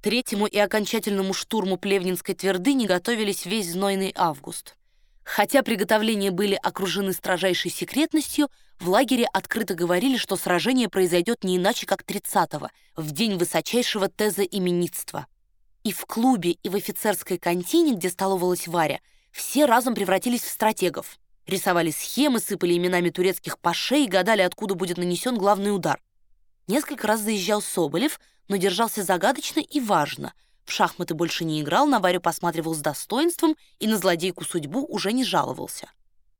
третьему и окончательному штурму Плевнинской твердыни готовились весь знойный август. Хотя приготовления были окружены строжайшей секретностью, в лагере открыто говорили, что сражение произойдет не иначе, как 30-го, в день высочайшего теза именитства. И в клубе, и в офицерской контине, где столовалась Варя, все разом превратились в стратегов. Рисовали схемы, сыпали именами турецких пашей и гадали, откуда будет нанесен главный удар. Несколько раз заезжал Соболев, но держался загадочно и важно. В шахматы больше не играл, на Варю посматривал с достоинством и на злодейку судьбу уже не жаловался.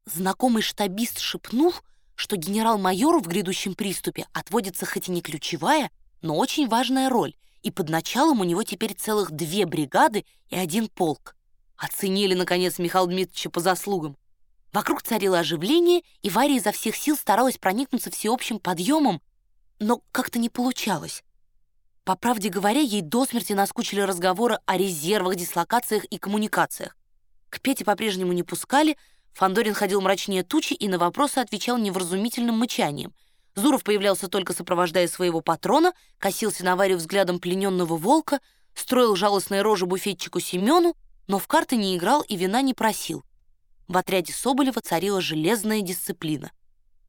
Знакомый штабист шепнул, что генерал-майору в грядущем приступе отводится хоть и не ключевая, но очень важная роль, и под началом у него теперь целых две бригады и один полк. Оценили, наконец, Михаила Дмитриевича по заслугам. Вокруг царило оживление, и Варя изо всех сил старалась проникнуться всеобщим подъемом, но как-то не получалось. По правде говоря, ей до смерти наскучили разговоры о резервах, дислокациях и коммуникациях. К Пете по-прежнему не пускали, Фандорин ходил мрачнее тучи и на вопросы отвечал невразумительным мычанием. Зуров появлялся только сопровождая своего патрона, косился на Варю взглядом плененного волка, строил жалостные рожи буфетчику Семену, но в карты не играл и вина не просил. В отряде Соболева царила железная дисциплина.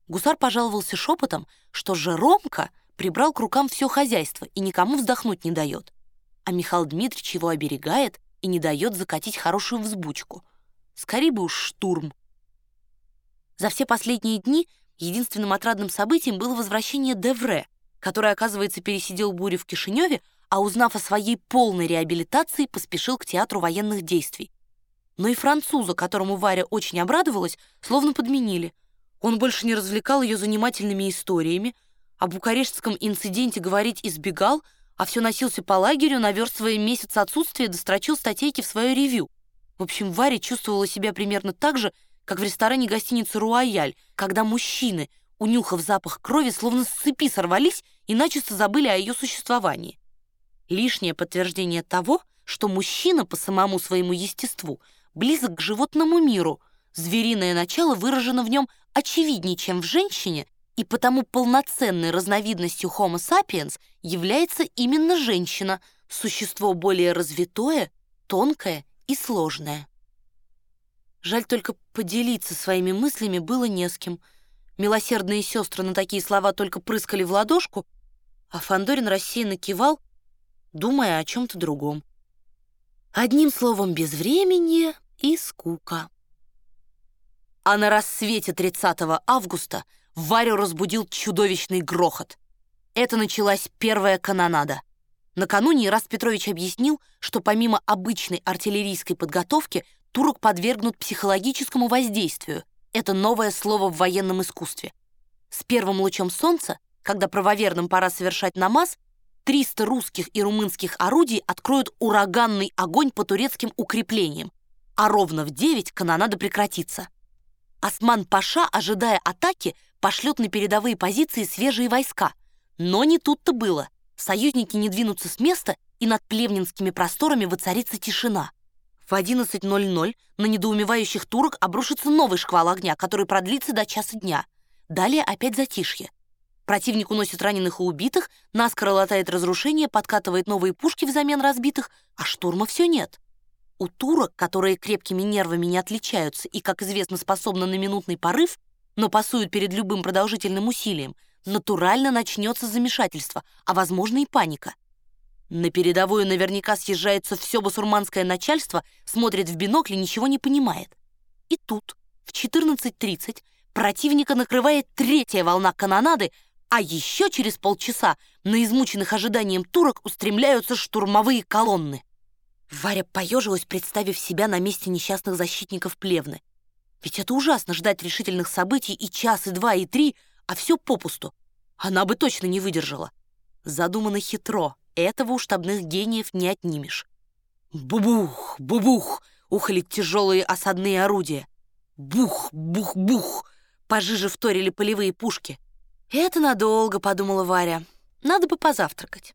Гусар пожаловался шепотом, что же Ромка — прибрал к рукам все хозяйство и никому вздохнуть не дает. А Михаил Дмитриевич его оберегает и не дает закатить хорошую взбучку. Скорее бы уж штурм. За все последние дни единственным отрадным событием было возвращение Девре, который, оказывается, пересидел бурю в Кишиневе, а узнав о своей полной реабилитации, поспешил к театру военных действий. Но и француза, которому Варя очень обрадовалась, словно подменили. Он больше не развлекал ее занимательными историями, о букарештском инциденте говорить избегал, а все носился по лагерю, наверстывая месяц отсутствия, дострочил статейки в свое ревью. В общем, Варя чувствовала себя примерно так же, как в ресторане гостиницы «Руаяль», когда мужчины, унюхав запах крови, словно с цепи сорвались и начисто забыли о ее существовании. Лишнее подтверждение того, что мужчина по самому своему естеству близок к животному миру, звериное начало выражено в нем очевиднее, чем в женщине, и потому полноценной разновидностью Homo sapiens является именно женщина, существо более развитое, тонкое и сложное. Жаль только поделиться своими мыслями было не с кем. Милосердные сестры на такие слова только прыскали в ладошку, а Фандорин рассеянно кивал, думая о чем-то другом. Одним словом, без времени и скука. А на рассвете 30 августа Варю разбудил чудовищный грохот. Это началась первая канонада. Накануне Ираст Петрович объяснил, что помимо обычной артиллерийской подготовки турок подвергнут психологическому воздействию. Это новое слово в военном искусстве. С первым лучом солнца, когда правоверным пора совершать намаз, 300 русских и румынских орудий откроют ураганный огонь по турецким укреплениям, а ровно в 9 канонада прекратится. Осман-паша, ожидая атаки, пошлет на передовые позиции свежие войска. Но не тут-то было. Союзники не двинутся с места, и над плевнинскими просторами воцарится тишина. В 11.00 на недоумевающих турок обрушится новый шквал огня, который продлится до часа дня. Далее опять затишье. Противник уносит раненых и убитых, наскоро латает разрушения, подкатывает новые пушки взамен разбитых, а штурма все нет. У турок, которые крепкими нервами не отличаются и, как известно, способны на минутный порыв, но пасуют перед любым продолжительным усилием, натурально начнется замешательство, а, возможно, и паника. На передовую наверняка съезжается все басурманское начальство, смотрит в бинокль и ничего не понимает. И тут, в 14.30, противника накрывает третья волна канонады, а еще через полчаса на измученных ожиданием турок устремляются штурмовые колонны. Варя поежилась, представив себя на месте несчастных защитников Плевны. Ведь это ужасно ждать решительных событий и час, и два, и три, а все попусту. Она бы точно не выдержала. Задумано хитро, этого у штабных гениев не отнимешь. Бубух, бубух, ухали тяжелые осадные орудия. Бух, бух, бух, пожиже вторили полевые пушки. Это надолго, подумала Варя. Надо бы позавтракать.